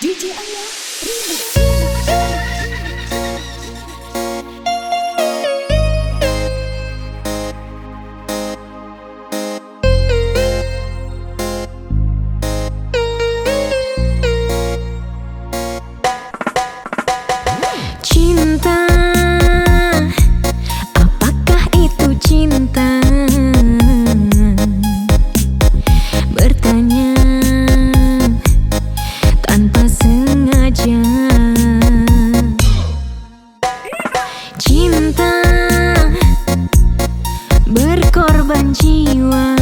DJ Ayah Remix Cinta jiwa.